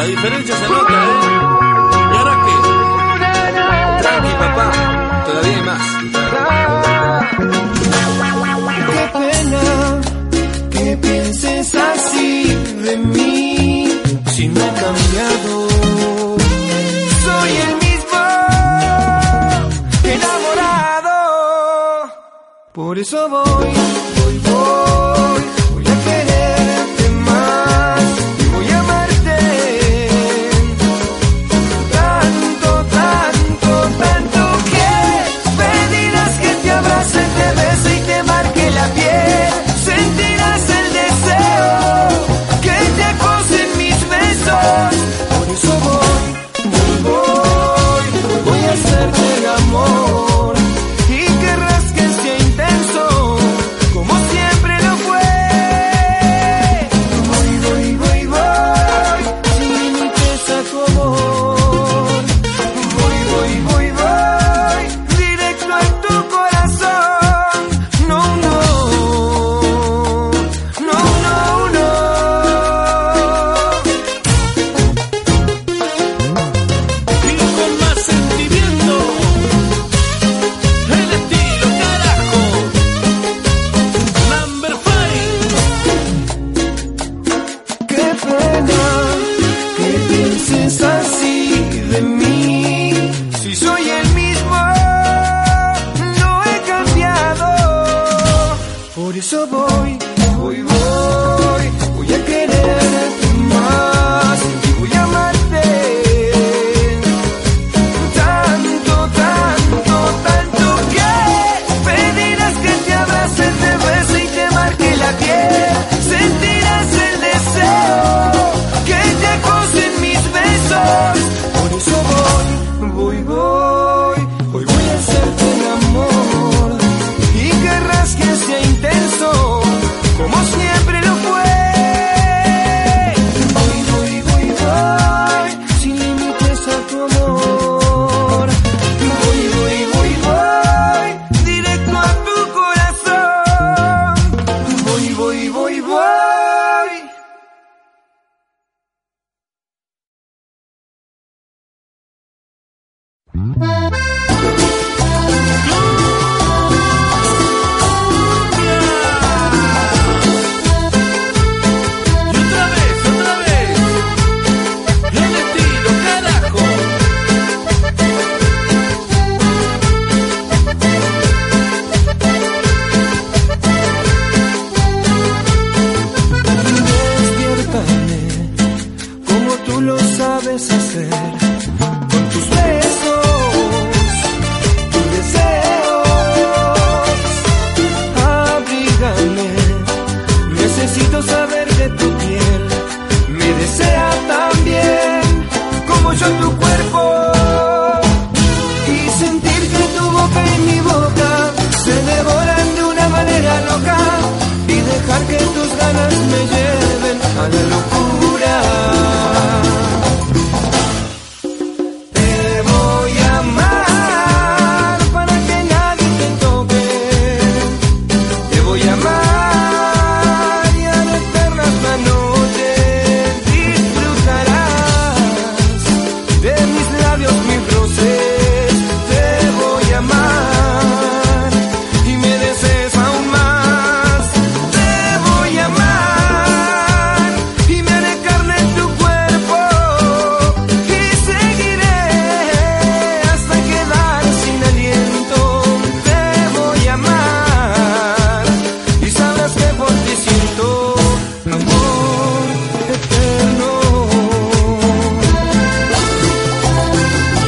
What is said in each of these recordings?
La diferencia se nota, ¿eh? ¿Y ahora qué? Tranqui, papá. Todavía hay más. Qué pena que pienses así de mí. Si no he cambiado. Soy el mismo. Enamorado. Por eso voy.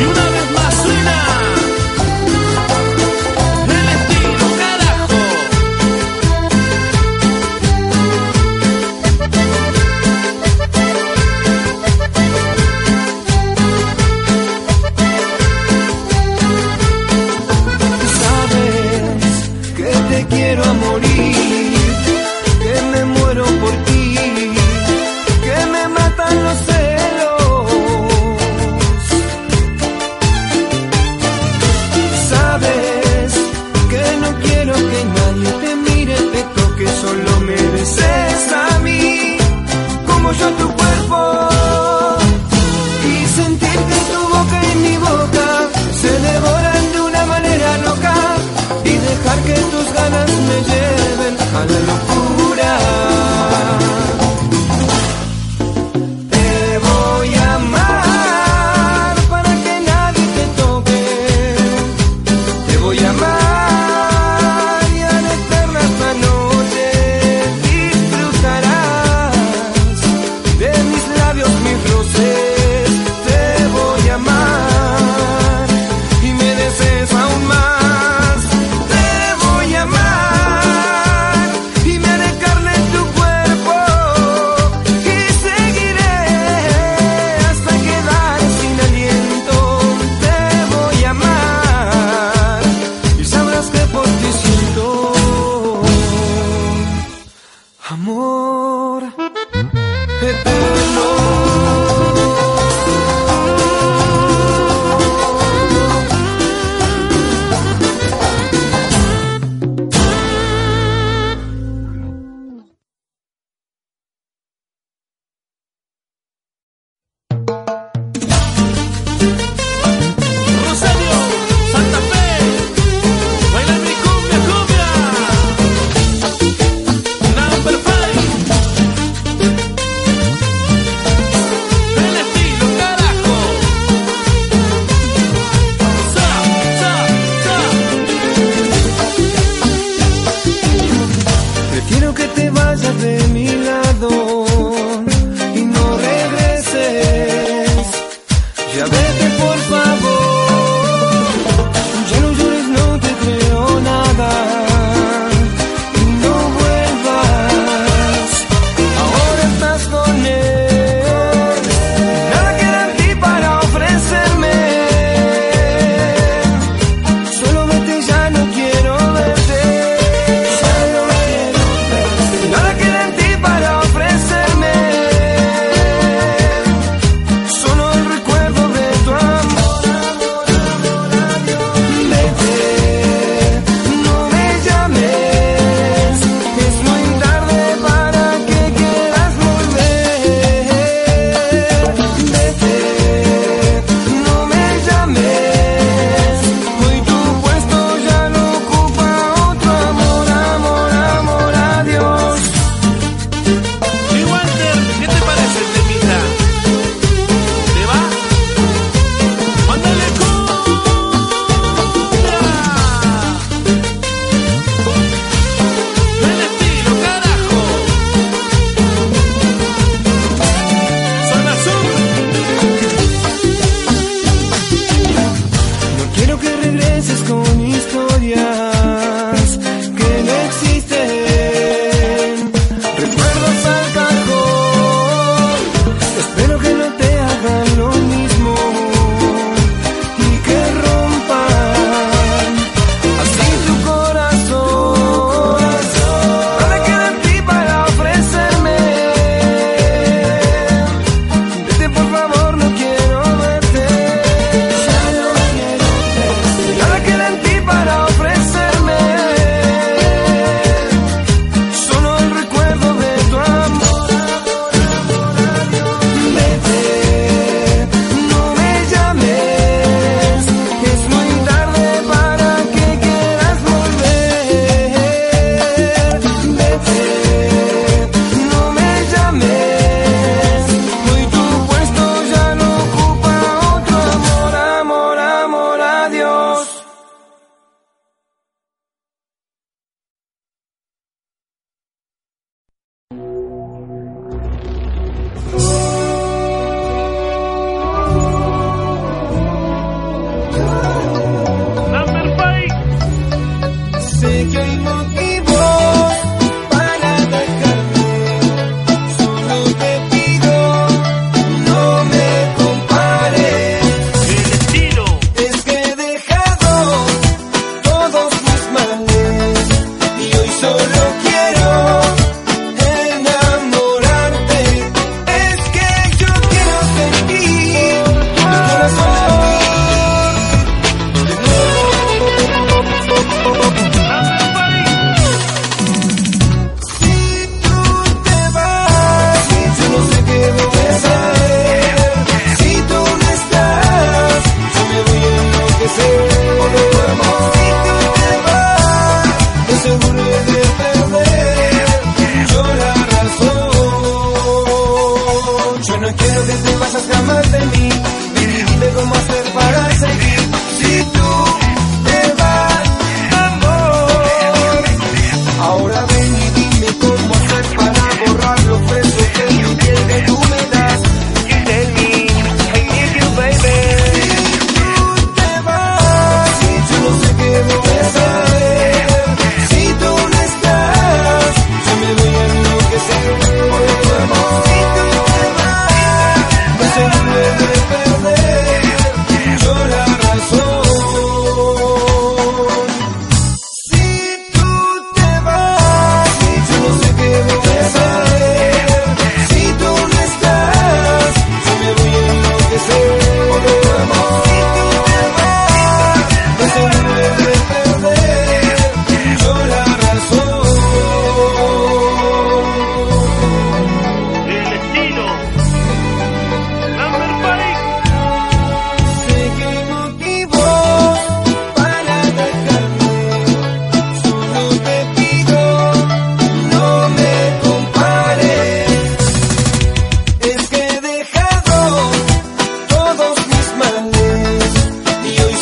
You know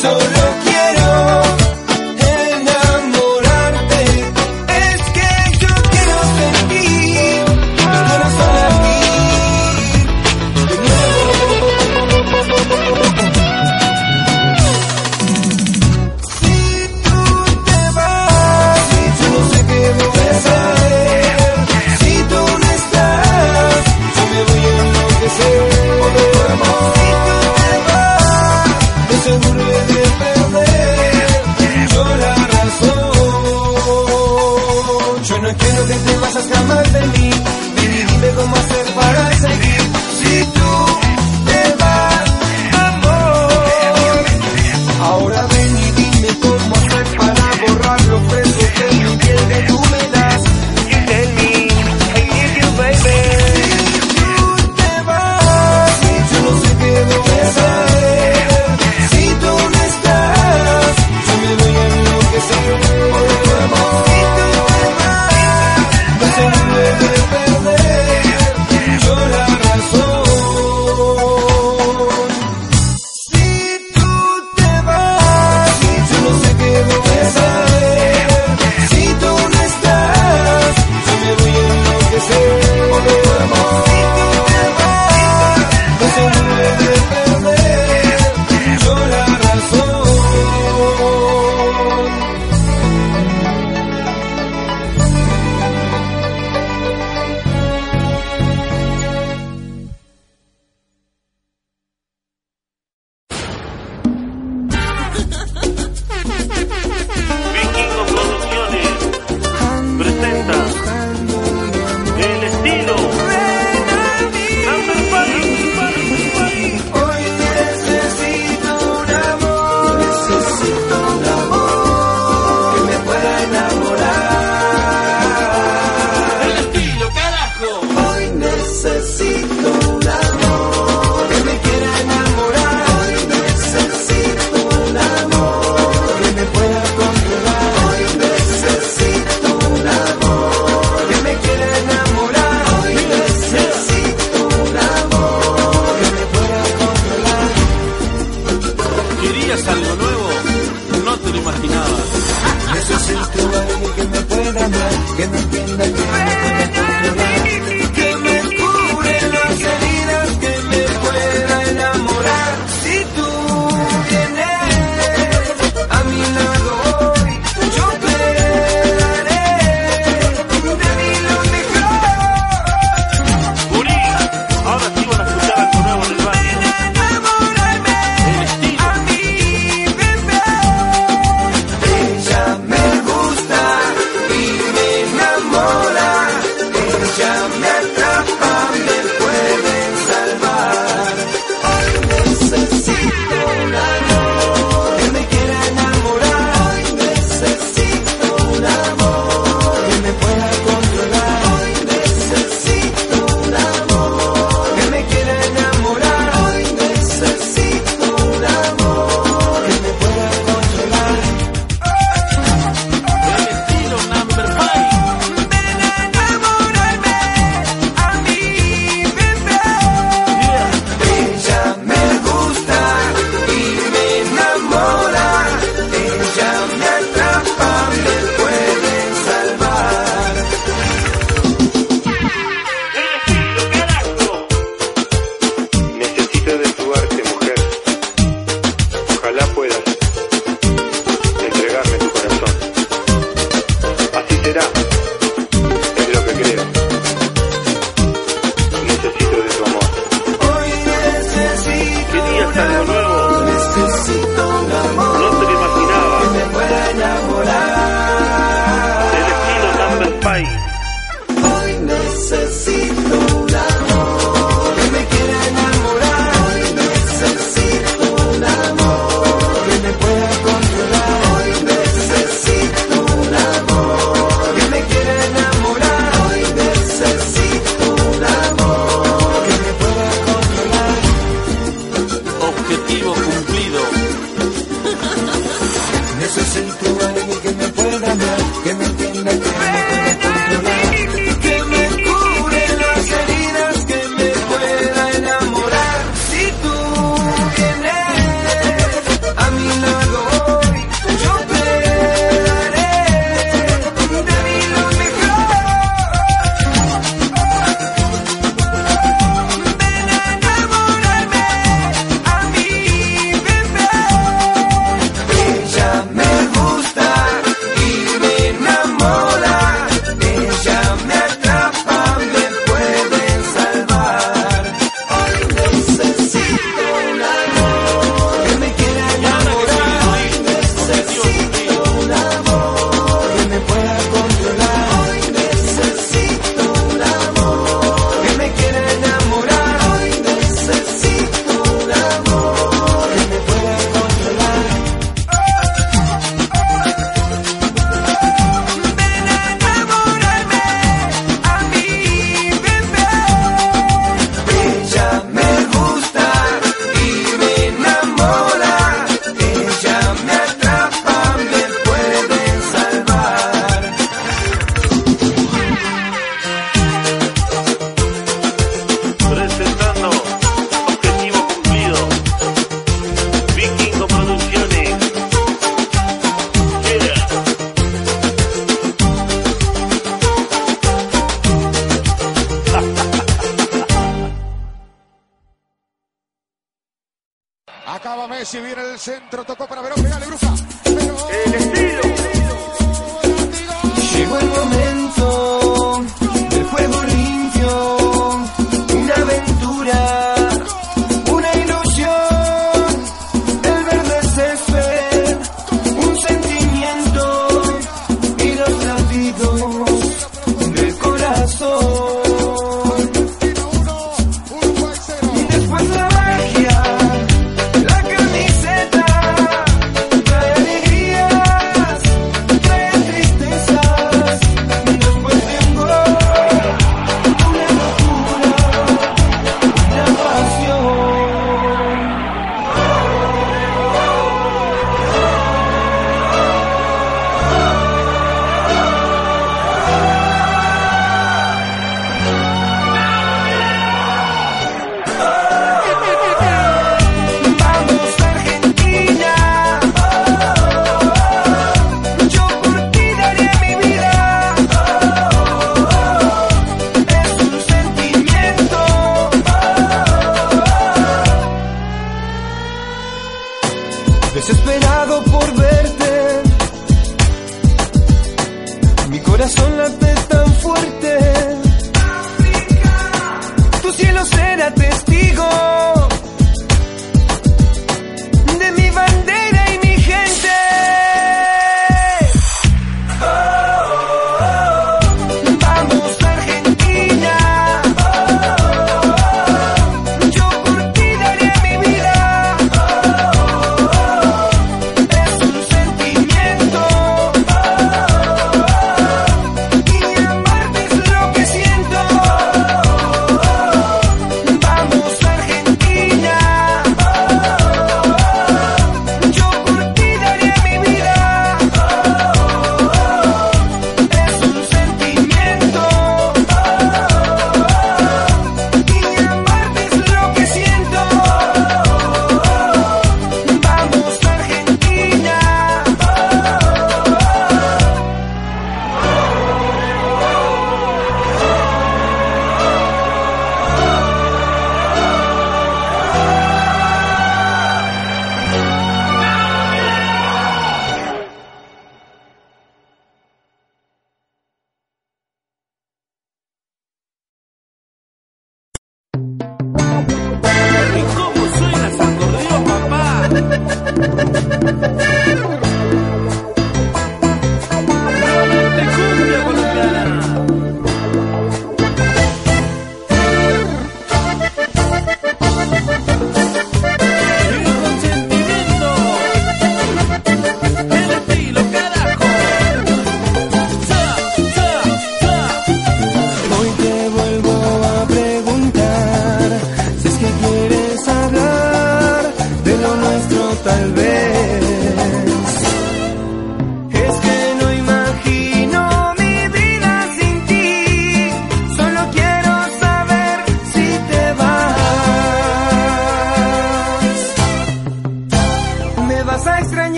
so estilo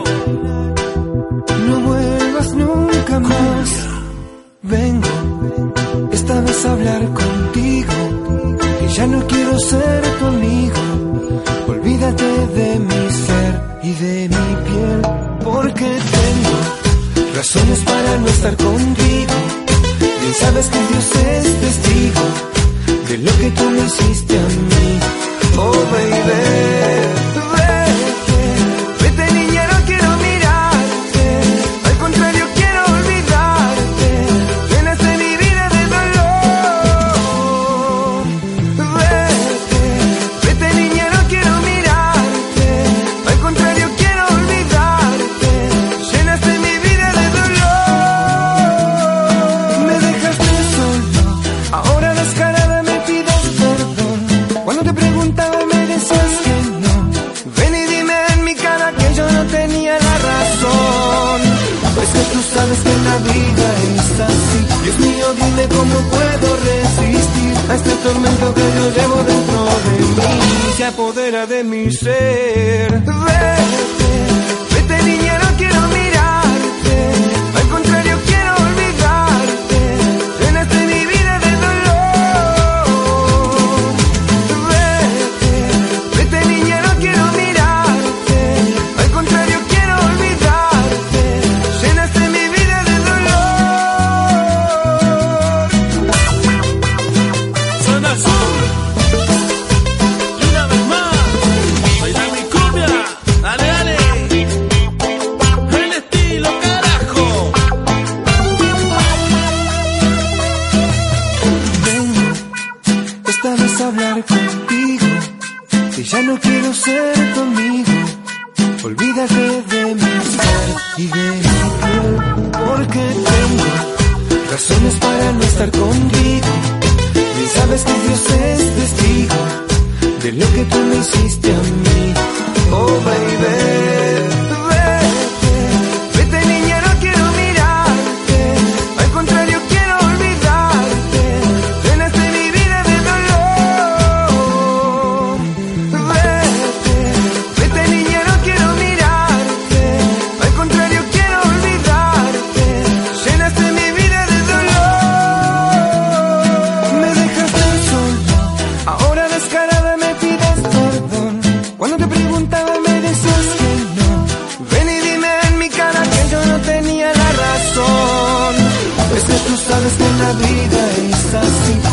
No vuelvas nunca más. Vengo esta vez a hablar contigo. Que ya no quiero ser tu amigo. Olvídate de mi ser y de mi piel. Porque tengo razones para no estar contigo. Bien sabes que Dios es testigo de lo que tú me hiciste a mí.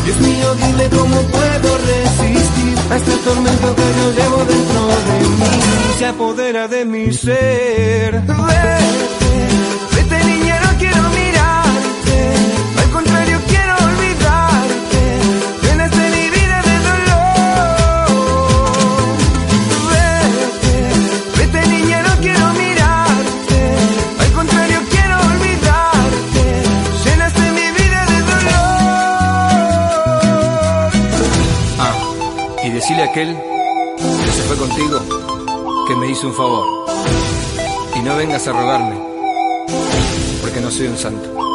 Dios mío, dime cómo puedo resistir a este tormento que yo llevo dentro de mí. Se apodera de mi ser. aquel que se fue contigo, que me hizo un favor. Y no vengas a rogarme, porque no soy un santo.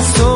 corazón.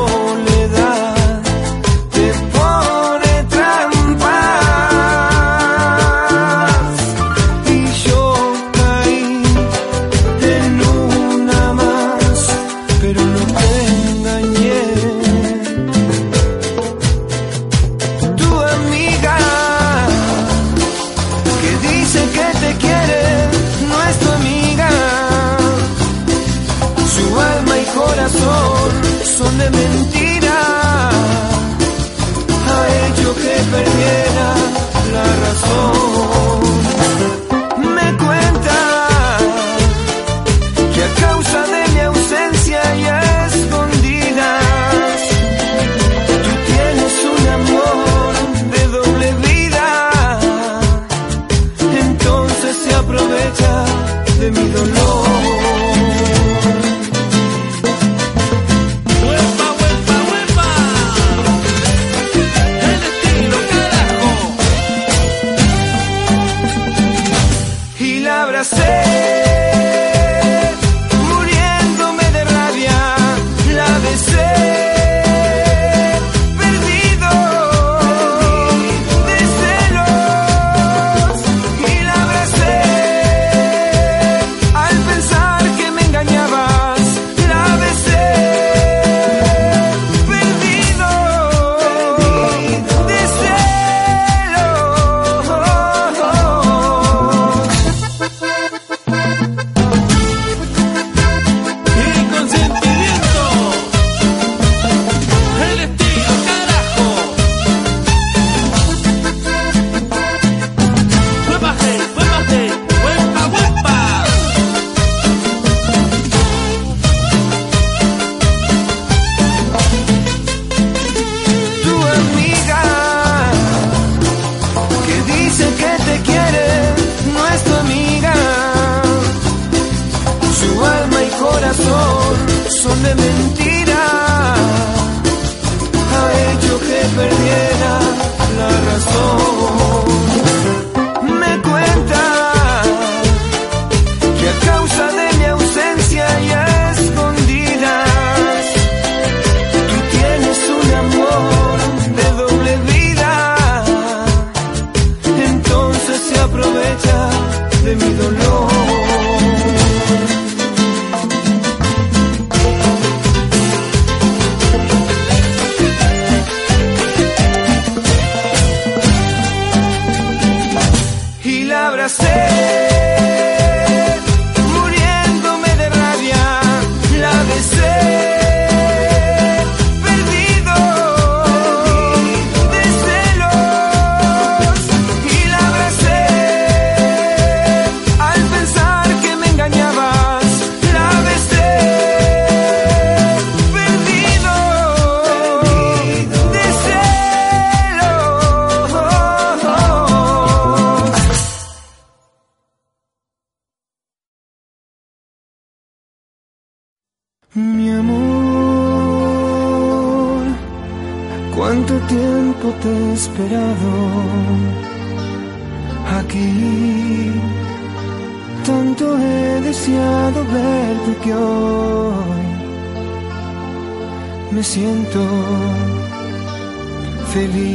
Feliz.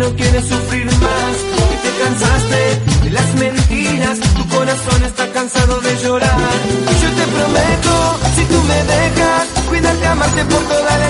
no quieres sufrir más, que te cansaste de las mentiras, tu corazón está cansado de llorar. Yo te prometo, si tú me dejas, cuidarte, amarte por toda la